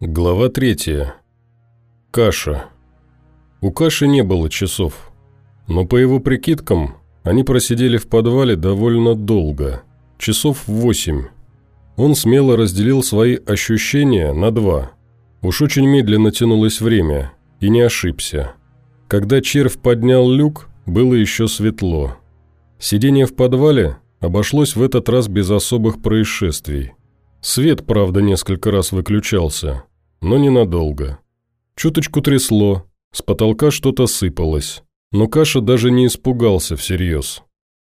Глава третья. Каша. У Каши не было часов, но по его прикидкам они просидели в подвале довольно долго, часов восемь. Он смело разделил свои ощущения на два. Уж очень медленно тянулось время, и не ошибся. Когда червь поднял люк, было еще светло. Сидение в подвале обошлось в этот раз без особых происшествий. Свет, правда, несколько раз выключался, но ненадолго. Чуточку трясло, с потолка что-то сыпалось, но Каша даже не испугался всерьез.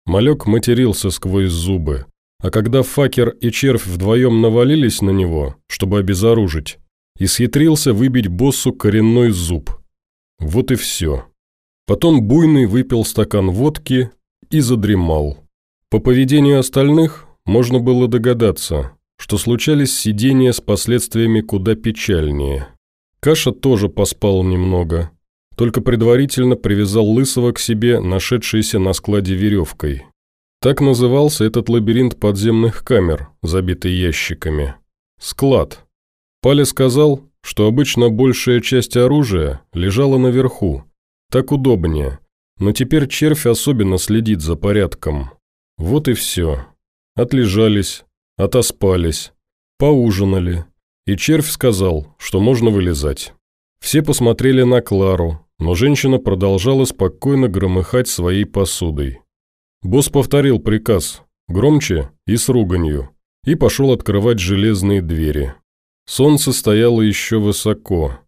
Малек матерился сквозь зубы, а когда Факер и Червь вдвоем навалились на него, чтобы обезоружить, исхитрился выбить боссу коренной зуб. Вот и все. Потом Буйный выпил стакан водки и задремал. По поведению остальных можно было догадаться, что случались сидения с последствиями куда печальнее. Каша тоже поспал немного, только предварительно привязал Лысого к себе, нашедшейся на складе веревкой. Так назывался этот лабиринт подземных камер, забитый ящиками. Склад. Паля сказал, что обычно большая часть оружия лежала наверху. Так удобнее. Но теперь червь особенно следит за порядком. Вот и все. Отлежались, Отоспались, поужинали, и червь сказал, что можно вылезать. Все посмотрели на Клару, но женщина продолжала спокойно громыхать своей посудой. Босс повторил приказ, громче и с руганью, и пошел открывать железные двери. Солнце стояло еще высоко.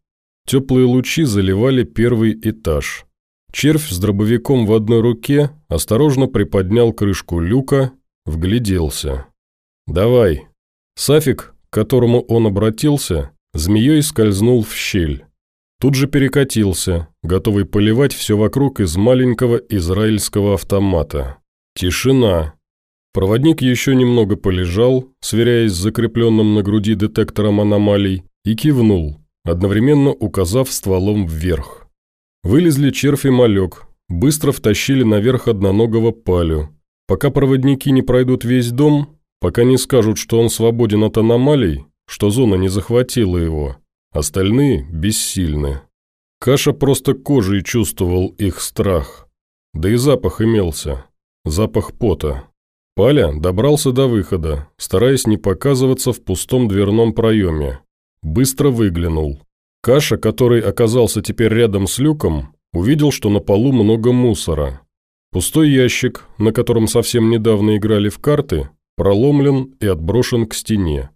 Теплые лучи заливали первый этаж. Червь с дробовиком в одной руке осторожно приподнял крышку люка, вгляделся. «Давай». Сафик, к которому он обратился, змеей скользнул в щель. Тут же перекатился, готовый поливать все вокруг из маленького израильского автомата. Тишина. Проводник еще немного полежал, сверяясь с закрепленным на груди детектором аномалий, и кивнул, одновременно указав стволом вверх. Вылезли червь и малек, быстро втащили наверх одноногого палю. Пока проводники не пройдут весь дом, Пока не скажут, что он свободен от аномалий, что зона не захватила его, остальные бессильны. Каша просто кожей чувствовал их страх. Да и запах имелся. Запах пота. Паля добрался до выхода, стараясь не показываться в пустом дверном проеме. Быстро выглянул. Каша, который оказался теперь рядом с люком, увидел, что на полу много мусора. Пустой ящик, на котором совсем недавно играли в карты, проломлен и отброшен к стене.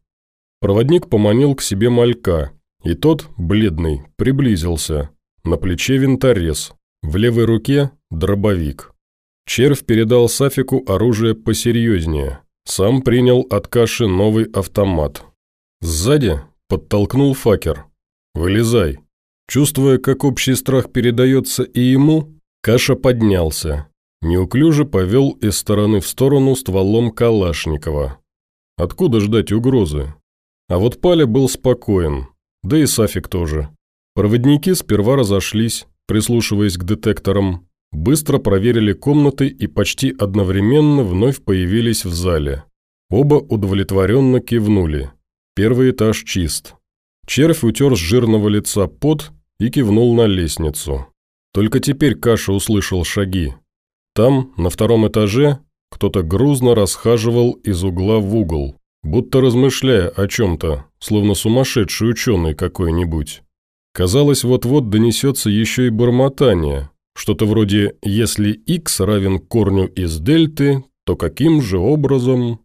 Проводник поманил к себе малька, и тот, бледный, приблизился. На плече винторез, в левой руке – дробовик. Червь передал Сафику оружие посерьезнее. Сам принял от каши новый автомат. Сзади подтолкнул факер. «Вылезай». Чувствуя, как общий страх передается и ему, Каша поднялся. Неуклюже повел из стороны в сторону стволом Калашникова. Откуда ждать угрозы? А вот Паля был спокоен, да и Сафик тоже. Проводники сперва разошлись, прислушиваясь к детекторам, быстро проверили комнаты и почти одновременно вновь появились в зале. Оба удовлетворенно кивнули. Первый этаж чист. Червь утер с жирного лица пот и кивнул на лестницу. Только теперь Каша услышал шаги. Там, на втором этаже, кто-то грузно расхаживал из угла в угол, будто размышляя о чем-то, словно сумасшедший ученый какой-нибудь. Казалось, вот-вот донесется еще и бормотание, что-то вроде «если x равен корню из дельты, то каким же образом...»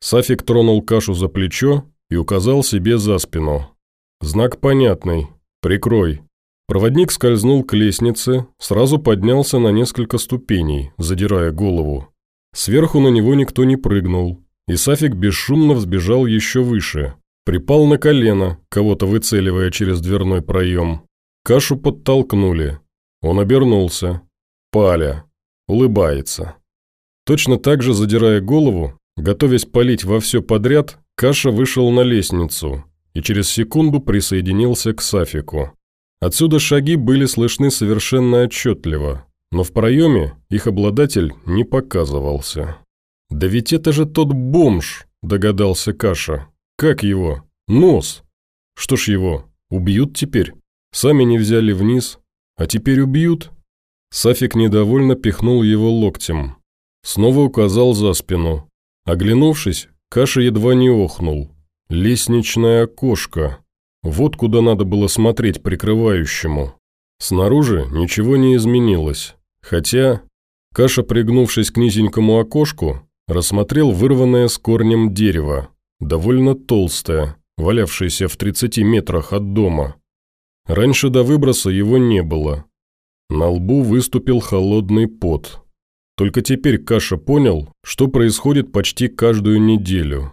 Сафик тронул кашу за плечо и указал себе за спину. «Знак понятный. Прикрой». Проводник скользнул к лестнице, сразу поднялся на несколько ступеней, задирая голову. Сверху на него никто не прыгнул, и Сафик бесшумно взбежал еще выше. Припал на колено, кого-то выцеливая через дверной проем. Кашу подтолкнули. Он обернулся. Паля. Улыбается. Точно так же, задирая голову, готовясь палить во все подряд, Каша вышел на лестницу и через секунду присоединился к Сафику. Отсюда шаги были слышны совершенно отчетливо, но в проеме их обладатель не показывался. «Да ведь это же тот бомж!» – догадался Каша. «Как его? Нос!» Что ж его, убьют теперь? Сами не взяли вниз, а теперь убьют?» Сафик недовольно пихнул его локтем. Снова указал за спину. Оглянувшись, Каша едва не охнул. «Лестничное окошко. Вот куда надо было смотреть прикрывающему». Снаружи ничего не изменилось, хотя Каша, пригнувшись к низенькому окошку, рассмотрел вырванное с корнем дерево, довольно толстое, валявшееся в 30 метрах от дома. Раньше до выброса его не было. На лбу выступил холодный пот. Только теперь Каша понял, что происходит почти каждую неделю.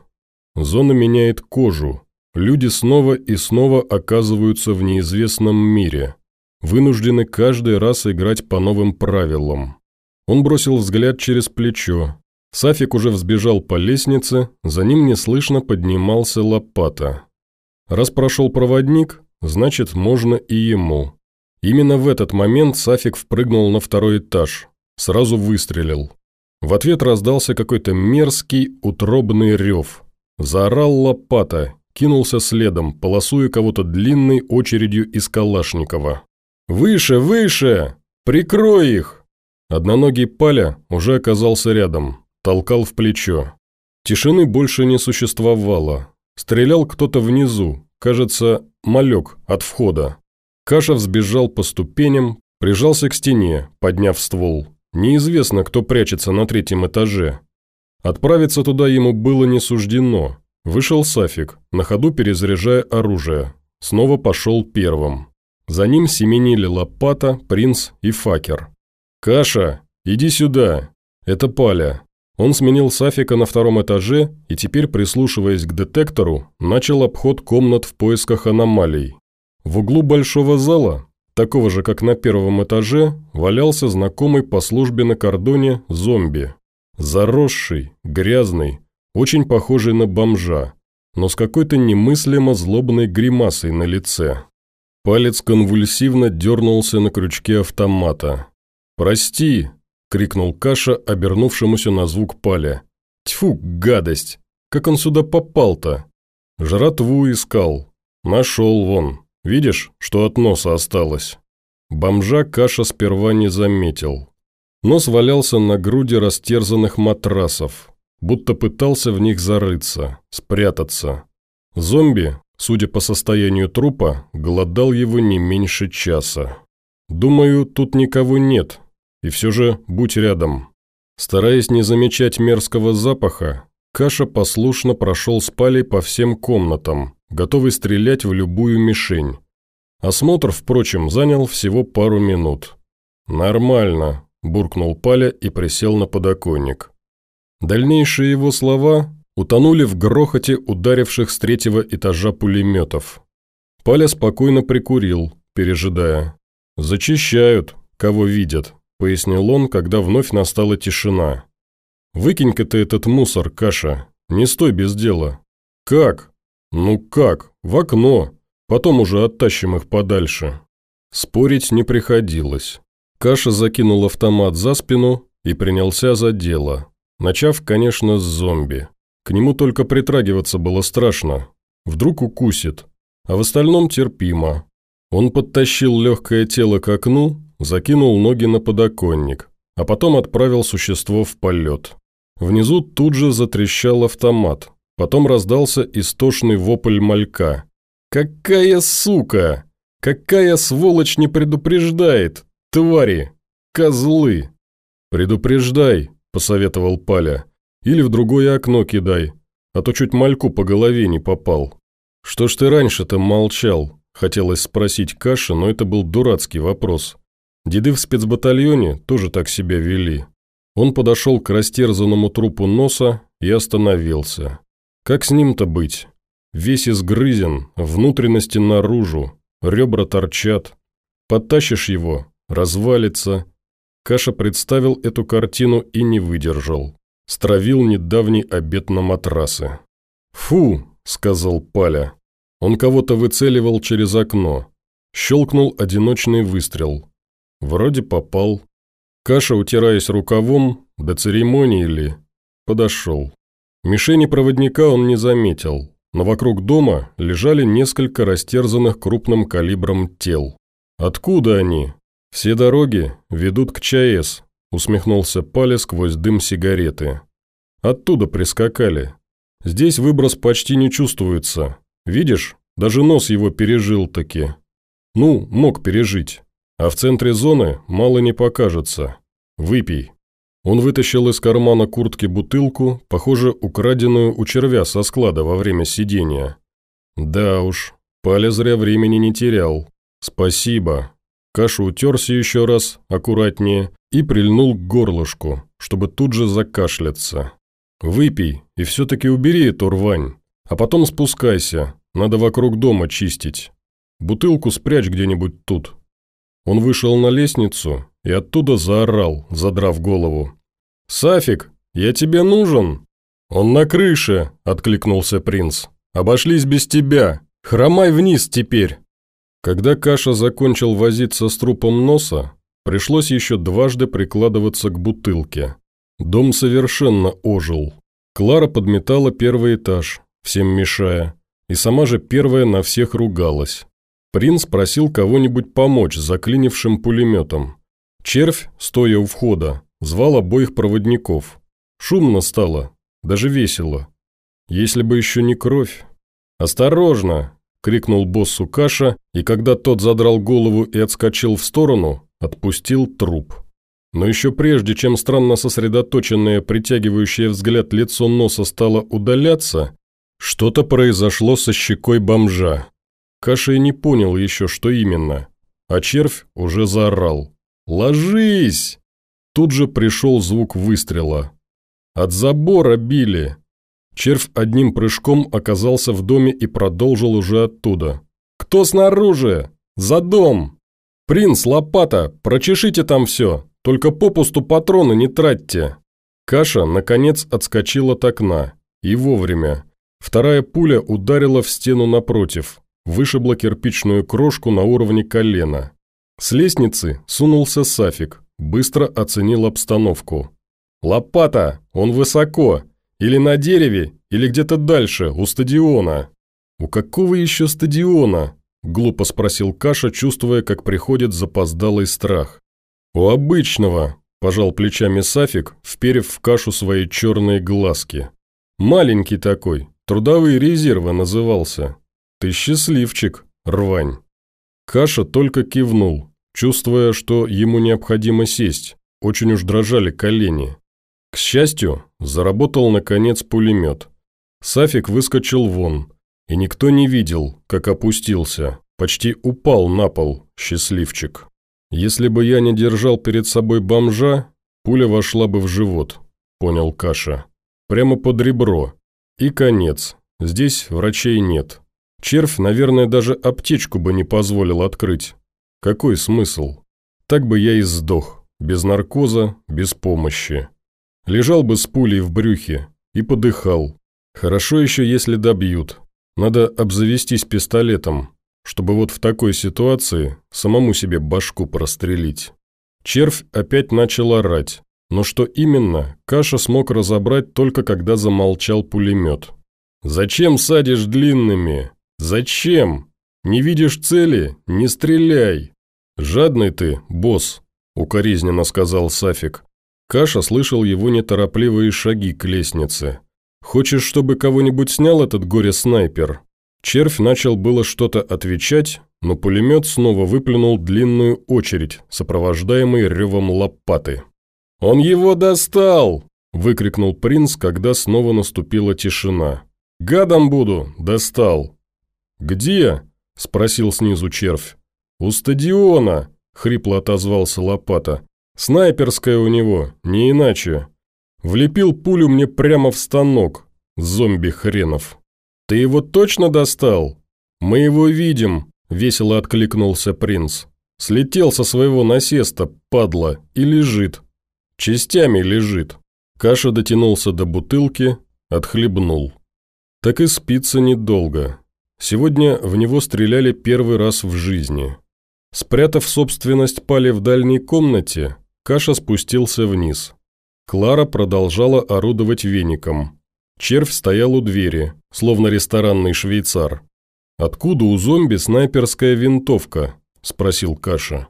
Зона меняет кожу, люди снова и снова оказываются в неизвестном мире – вынуждены каждый раз играть по новым правилам. Он бросил взгляд через плечо. Сафик уже взбежал по лестнице, за ним неслышно поднимался лопата. Раз прошел проводник, значит, можно и ему. Именно в этот момент Сафик впрыгнул на второй этаж, сразу выстрелил. В ответ раздался какой-то мерзкий, утробный рев. Заорал лопата, кинулся следом, полосуя кого-то длинной очередью из Калашникова. «Выше, выше! Прикрой их!» Одноногий Паля уже оказался рядом, толкал в плечо. Тишины больше не существовало. Стрелял кто-то внизу, кажется, малек от входа. Каша взбежал по ступеням, прижался к стене, подняв ствол. Неизвестно, кто прячется на третьем этаже. Отправиться туда ему было не суждено. Вышел Сафик, на ходу перезаряжая оружие. Снова пошел первым. За ним семенили Лопата, Принц и Факер. «Каша, иди сюда!» Это Паля. Он сменил Сафика на втором этаже и теперь, прислушиваясь к детектору, начал обход комнат в поисках аномалий. В углу большого зала, такого же, как на первом этаже, валялся знакомый по службе на кордоне зомби. Заросший, грязный, очень похожий на бомжа, но с какой-то немыслимо злобной гримасой на лице. Палец конвульсивно дернулся на крючке автомата. «Прости!» – крикнул Каша, обернувшемуся на звук Паля. «Тьфу, гадость! Как он сюда попал-то?» «Жратву искал. Нашел вон. Видишь, что от носа осталось?» Бомжа Каша сперва не заметил. Нос валялся на груди растерзанных матрасов, будто пытался в них зарыться, спрятаться. Зомби, судя по состоянию трупа, голодал его не меньше часа. Думаю, тут никого нет, и все же будь рядом. Стараясь не замечать мерзкого запаха, Каша послушно прошел с палей по всем комнатам, готовый стрелять в любую мишень. Осмотр, впрочем, занял всего пару минут. «Нормально», – буркнул Паля и присел на подоконник. Дальнейшие его слова утонули в грохоте ударивших с третьего этажа пулеметов. Паля спокойно прикурил, пережидая. «Зачищают, кого видят», – пояснил он, когда вновь настала тишина. «Выкинь-ка ты этот мусор, Каша, не стой без дела». «Как?» «Ну как? В окно. Потом уже оттащим их подальше». Спорить не приходилось. Каша закинул автомат за спину и принялся за дело, начав, конечно, с зомби. К нему только притрагиваться было страшно. Вдруг укусит. А в остальном терпимо. Он подтащил легкое тело к окну, закинул ноги на подоконник, а потом отправил существо в полет. Внизу тут же затрещал автомат. Потом раздался истошный вопль малька. «Какая сука! Какая сволочь не предупреждает! Твари! Козлы!» «Предупреждай», – посоветовал Паля. Или в другое окно кидай, а то чуть мальку по голове не попал. Что ж ты раньше-то молчал?» Хотелось спросить Каша, но это был дурацкий вопрос. Деды в спецбатальоне тоже так себя вели. Он подошел к растерзанному трупу носа и остановился. Как с ним-то быть? Весь изгрызен, внутренности наружу, ребра торчат. Подтащишь его, развалится. Каша представил эту картину и не выдержал стравил недавний обед на матрасы. «Фу!» – сказал Паля. Он кого-то выцеливал через окно. Щелкнул одиночный выстрел. Вроде попал. Каша, утираясь рукавом, до церемонии ли, подошел. Мишени проводника он не заметил. но вокруг дома лежали несколько растерзанных крупным калибром тел. «Откуда они?» «Все дороги ведут к ЧАЭС», – усмехнулся Паля сквозь дым сигареты. «Оттуда прискакали. Здесь выброс почти не чувствуется. Видишь, даже нос его пережил таки. Ну, мог пережить. А в центре зоны мало не покажется. Выпей». Он вытащил из кармана куртки бутылку, похоже, украденную у червя со склада во время сидения. «Да уж, Паля зря времени не терял. Спасибо». Кашу утерся еще раз, аккуратнее, и прильнул к горлышку, чтобы тут же закашляться. «Выпей и все-таки убери эту рвань, а потом спускайся, надо вокруг дома чистить. Бутылку спрячь где-нибудь тут». Он вышел на лестницу и оттуда заорал, задрав голову. «Сафик, я тебе нужен!» «Он на крыше!» – откликнулся принц. «Обошлись без тебя! Хромай вниз теперь!» Когда Каша закончил возиться с трупом носа, пришлось еще дважды прикладываться к бутылке. Дом совершенно ожил. Клара подметала первый этаж, всем мешая, и сама же первая на всех ругалась. Принц просил кого-нибудь помочь заклинившим пулеметом. Червь, стоя у входа, звал обоих проводников. Шумно стало, даже весело. Если бы еще не кровь. «Осторожно!» – крикнул боссу Каша, и когда тот задрал голову и отскочил в сторону, отпустил труп. Но еще прежде, чем странно сосредоточенное, притягивающее взгляд лицо носа стало удаляться, что-то произошло со щекой бомжа. Каша и не понял еще, что именно, а червь уже заорал. «Ложись!» Тут же пришел звук выстрела. От забора били. Червь одним прыжком оказался в доме и продолжил уже оттуда. «Кто снаружи? За дом!» «Принц, лопата, прочешите там все, только попусту патроны не тратьте!» Каша, наконец, отскочила от окна. И вовремя. Вторая пуля ударила в стену напротив, вышибла кирпичную крошку на уровне колена. С лестницы сунулся Сафик, быстро оценил обстановку. «Лопата! Он высоко! Или на дереве, или где-то дальше, у стадиона!» «У какого еще стадиона?» – глупо спросил Каша, чувствуя, как приходит запоздалый страх. «У обычного», – пожал плечами Сафик, вперев в Кашу свои черные глазки. «Маленький такой, трудовые резервы назывался. Ты счастливчик, рвань». Каша только кивнул, чувствуя, что ему необходимо сесть, очень уж дрожали колени. К счастью, заработал, наконец, пулемет. Сафик выскочил вон, и никто не видел, как опустился, почти упал на пол, счастливчик. Если бы я не держал перед собой бомжа, пуля вошла бы в живот, понял Каша. Прямо под ребро. И конец. Здесь врачей нет. Червь, наверное, даже аптечку бы не позволил открыть. Какой смысл? Так бы я и сдох, без наркоза, без помощи. Лежал бы с пулей в брюхе и подыхал. Хорошо еще, если добьют. Надо обзавестись пистолетом, чтобы вот в такой ситуации самому себе башку прострелить. Червь опять начал орать, но что именно, Каша смог разобрать только когда замолчал пулемет. «Зачем садишь длинными? Зачем?» Не видишь цели? Не стреляй!» «Жадный ты, босс», – укоризненно сказал Сафик. Каша слышал его неторопливые шаги к лестнице. «Хочешь, чтобы кого-нибудь снял этот горе-снайпер?» Червь начал было что-то отвечать, но пулемет снова выплюнул длинную очередь, сопровождаемый ревом лопаты. «Он его достал!» – выкрикнул принц, когда снова наступила тишина. «Гадом буду! Достал!» «Где?» – спросил снизу червь. «У стадиона!» – хрипло отозвался Лопата. «Снайперская у него, не иначе. Влепил пулю мне прямо в станок, зомби хренов. Ты его точно достал?» «Мы его видим», – весело откликнулся принц. «Слетел со своего насеста, падла, и лежит. Частями лежит». Каша дотянулся до бутылки, отхлебнул. Так и спится недолго. Сегодня в него стреляли первый раз в жизни. Спрятав собственность пали в дальней комнате, Каша спустился вниз. Клара продолжала орудовать веником. Червь стоял у двери, словно ресторанный швейцар. «Откуда у зомби снайперская винтовка?» – спросил Каша.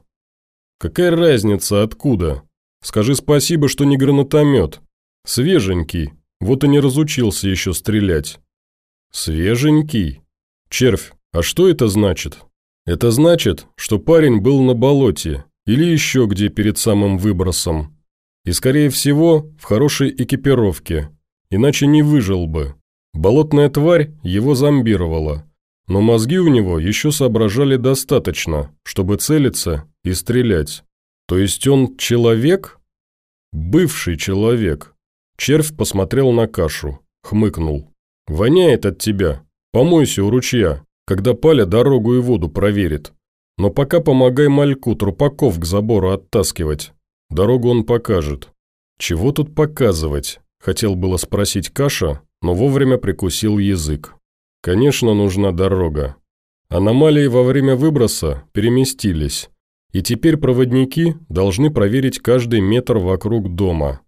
«Какая разница, откуда? Скажи спасибо, что не гранатомет. Свеженький, вот и не разучился еще стрелять». «Свеженький? Червь, а что это значит?» «Это значит, что парень был на болоте или еще где перед самым выбросом. И, скорее всего, в хорошей экипировке, иначе не выжил бы. Болотная тварь его зомбировала, но мозги у него еще соображали достаточно, чтобы целиться и стрелять. То есть он человек? Бывший человек. Червь посмотрел на кашу, хмыкнул. «Воняет от тебя. Помойся у ручья, когда Паля дорогу и воду проверит. Но пока помогай мальку трупаков к забору оттаскивать. Дорогу он покажет. Чего тут показывать? Хотел было спросить Каша, но вовремя прикусил язык. Конечно, нужна дорога. Аномалии во время выброса переместились, и теперь проводники должны проверить каждый метр вокруг дома.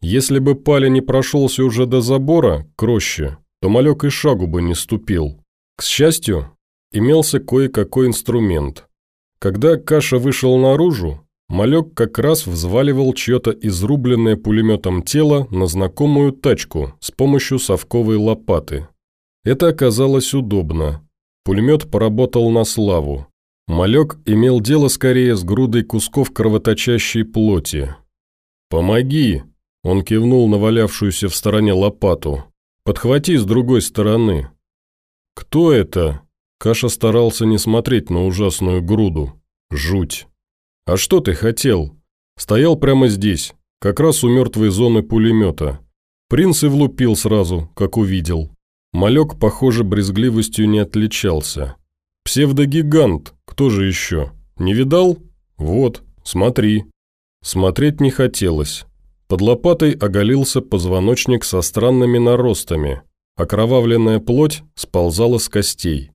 Если бы Паля не прошелся уже до забора, к роще, то малек и шагу бы не ступил. К счастью, имелся кое-какой инструмент. Когда Каша вышел наружу, Малек как раз взваливал чье-то изрубленное пулеметом тело на знакомую тачку с помощью совковой лопаты. Это оказалось удобно. Пулемет поработал на славу. Малек имел дело скорее с грудой кусков кровоточащей плоти. «Помоги!» – он кивнул на валявшуюся в стороне лопату. «Подхвати с другой стороны». «Кто это?» Каша старался не смотреть на ужасную груду. Жуть. «А что ты хотел?» Стоял прямо здесь, как раз у мертвой зоны пулемета. Принц и влупил сразу, как увидел. Малек, похоже, брезгливостью не отличался. «Псевдогигант, кто же еще? Не видал? Вот, смотри». Смотреть не хотелось. Под лопатой оголился позвоночник со странными наростами. Окровавленная плоть сползала с костей.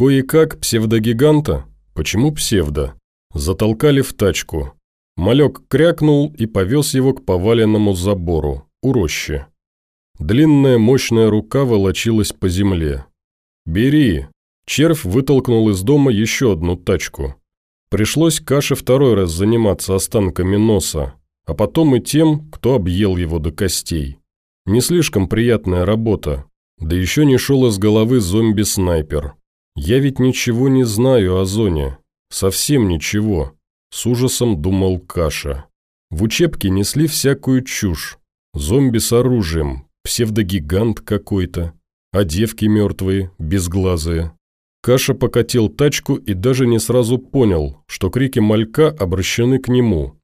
Кое-как псевдогиганта? Почему псевдо? Затолкали в тачку. Малек крякнул и повез его к поваленному забору, у рощи. Длинная мощная рука волочилась по земле. «Бери!» Червь вытолкнул из дома еще одну тачку. Пришлось Каше второй раз заниматься останками носа, а потом и тем, кто объел его до костей. Не слишком приятная работа, да еще не шел из головы зомби-снайпер. Я ведь ничего не знаю о зоне, Совсем ничего, с ужасом думал Каша. В учебке несли всякую чушь. Зомби с оружием, псевдогигант какой-то, а девки мертвые, безглазые. Каша покатил тачку и даже не сразу понял, что крики малька обращены к нему.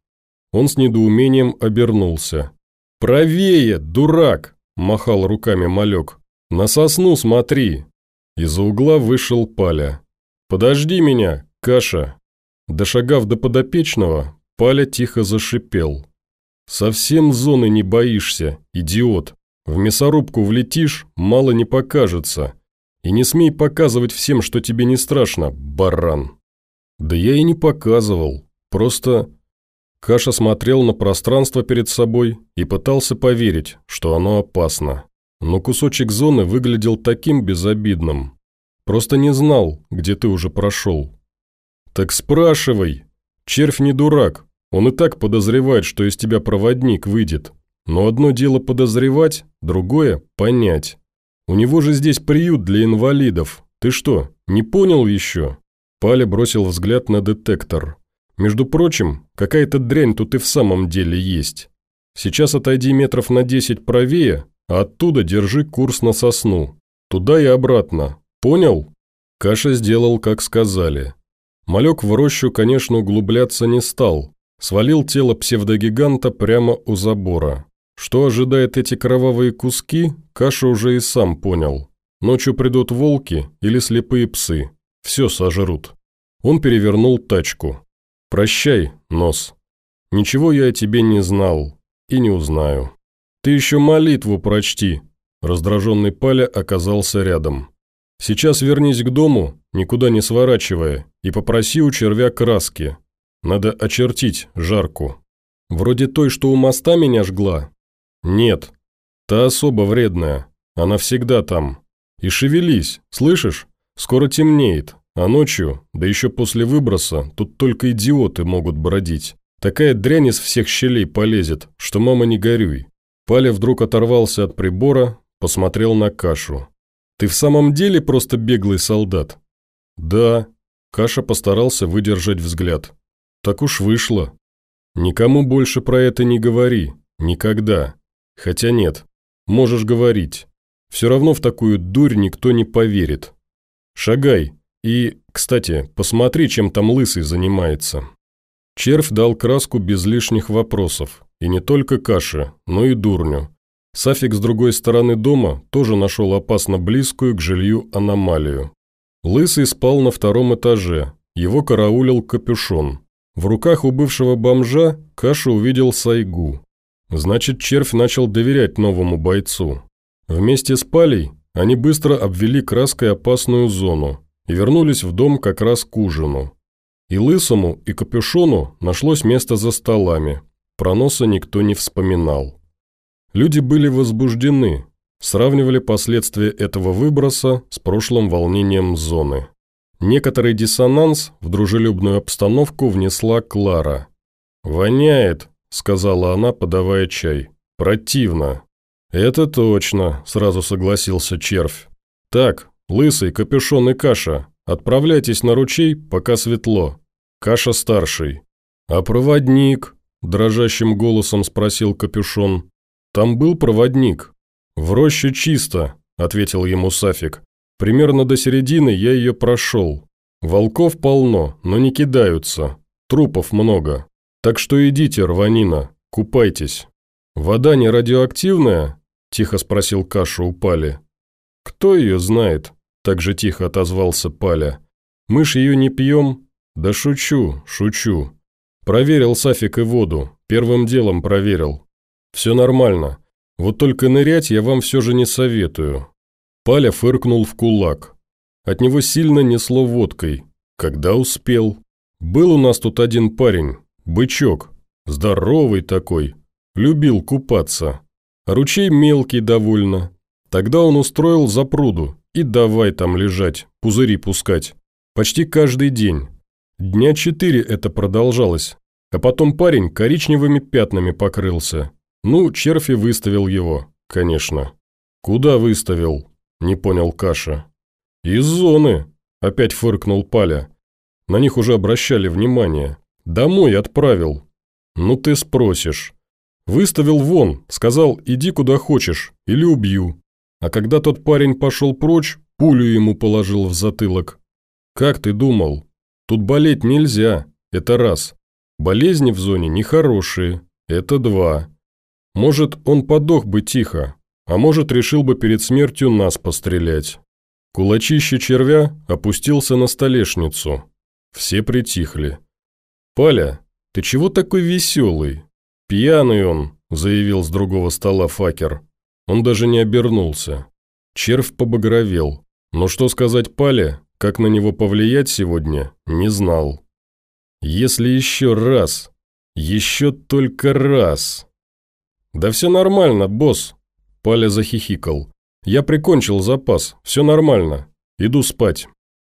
Он с недоумением обернулся. «Правее, дурак!» – махал руками малек. «На сосну смотри!» Из-за угла вышел Паля. «Подожди меня, Каша. Дошагав до подопечного, Паля тихо зашипел. «Совсем зоны не боишься, идиот. В мясорубку влетишь, мало не покажется. И не смей показывать всем, что тебе не страшно, баран». «Да я и не показывал. Просто...» Каша смотрел на пространство перед собой и пытался поверить, что оно опасно. Но кусочек зоны выглядел таким безобидным. Просто не знал, где ты уже прошел. «Так спрашивай. Червь не дурак. Он и так подозревает, что из тебя проводник выйдет. Но одно дело подозревать, другое – понять. У него же здесь приют для инвалидов. Ты что, не понял еще?» Паля бросил взгляд на детектор. «Между прочим, какая-то дрянь тут и в самом деле есть. Сейчас отойди метров на десять правее, оттуда держи курс на сосну. Туда и обратно. Понял?» Каша сделал, как сказали. Малек в рощу, конечно, углубляться не стал. Свалил тело псевдогиганта прямо у забора. Что ожидает эти кровавые куски, Каша уже и сам понял. Ночью придут волки или слепые псы. Все сожрут. Он перевернул тачку. «Прощай, нос. Ничего я о тебе не знал и не узнаю. Ты еще молитву прочти». Раздраженный Паля оказался рядом. «Сейчас вернись к дому, никуда не сворачивая, и попроси у червя краски. Надо очертить жарку. Вроде той, что у моста меня жгла? Нет, та особо вредная. она всегда там. И шевелись, слышишь? Скоро темнеет, а ночью, да еще после выброса, тут только идиоты могут бродить. Такая дрянь из всех щелей полезет, что мама не горюй». Паля вдруг оторвался от прибора, посмотрел на кашу. «Ты в самом деле просто беглый солдат?» «Да». Каша постарался выдержать взгляд. «Так уж вышло. Никому больше про это не говори. Никогда. Хотя нет. Можешь говорить. Все равно в такую дурь никто не поверит. Шагай. И, кстати, посмотри, чем там лысый занимается». Червь дал краску без лишних вопросов. И не только каше, но и дурню. Сафик с другой стороны дома тоже нашел опасно близкую к жилью аномалию. Лысый спал на втором этаже, его караулил капюшон. В руках у бывшего бомжа Каша увидел сайгу. Значит, червь начал доверять новому бойцу. Вместе с Палей они быстро обвели краской опасную зону и вернулись в дом как раз к ужину. И Лысому, и Капюшону нашлось место за столами. Проноса никто не вспоминал. Люди были возбуждены, сравнивали последствия этого выброса с прошлым волнением зоны. Некоторый диссонанс в дружелюбную обстановку внесла Клара. «Воняет», – сказала она, подавая чай. «Противно». «Это точно», – сразу согласился червь. «Так, лысый, капюшон и каша, отправляйтесь на ручей, пока светло. Каша старший». «А проводник?» – дрожащим голосом спросил капюшон. «Там был проводник». «В роще чисто», – ответил ему Сафик. «Примерно до середины я ее прошел. Волков полно, но не кидаются. Трупов много. Так что идите, рванина, купайтесь». «Вода не радиоактивная?» – тихо спросил Каша у Пали. «Кто ее знает?» – так же тихо отозвался Паля. «Мы ж ее не пьем?» «Да шучу, шучу. Проверил Сафик и воду, первым делом проверил. Все нормально. Вот только нырять я вам все же не советую». Паля фыркнул в кулак. От него сильно несло водкой. Когда успел? Был у нас тут один парень, бычок, здоровый такой, любил купаться. Ручей мелкий довольно. Тогда он устроил запруду и давай там лежать, пузыри пускать. Почти каждый день. Дня четыре это продолжалось. А потом парень коричневыми пятнами покрылся. Ну, червь и выставил его, конечно. Куда выставил? Не понял Каша. Из зоны, опять фыркнул Паля. На них уже обращали внимание. Домой отправил. Ну ты спросишь. Выставил вон, сказал, иди куда хочешь, или убью. А когда тот парень пошел прочь, пулю ему положил в затылок. Как ты думал? Тут болеть нельзя, это раз. Болезни в зоне нехорошие, это два. Может, он подох бы тихо, а может, решил бы перед смертью нас пострелять. Кулачище червя опустился на столешницу. Все притихли. «Паля, ты чего такой веселый?» «Пьяный он», – заявил с другого стола факер. Он даже не обернулся. Червь побагровел. Но что сказать Пале, как на него повлиять сегодня, не знал. «Если еще раз, еще только раз...» «Да все нормально, босс», – Паля захихикал. «Я прикончил запас, все нормально. Иду спать».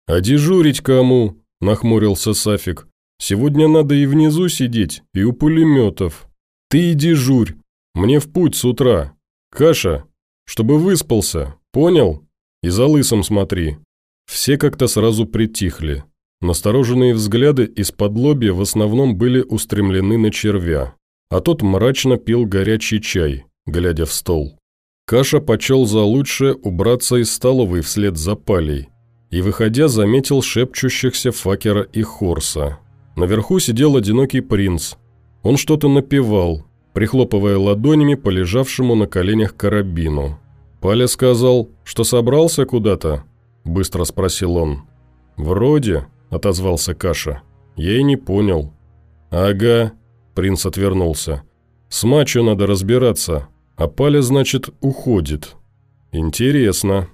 «А дежурить кому?» – нахмурился Сафик. «Сегодня надо и внизу сидеть, и у пулеметов. Ты и дежурь. Мне в путь с утра. Каша, чтобы выспался, понял? И за лысом смотри». Все как-то сразу притихли. Настороженные взгляды из-под лобья в основном были устремлены на червя, а тот мрачно пил горячий чай, глядя в стол. Каша почел за лучшее убраться из столовой вслед за палей и, выходя, заметил шепчущихся Факера и Хорса. Наверху сидел одинокий принц. Он что-то напевал, прихлопывая ладонями по лежавшему на коленях карабину. Паля сказал, что собрался куда-то, – быстро спросил он. «Вроде», – отозвался Каша. «Я и не понял». «Ага», – принц отвернулся. «С мачо надо разбираться, а Паля, значит, уходит». «Интересно».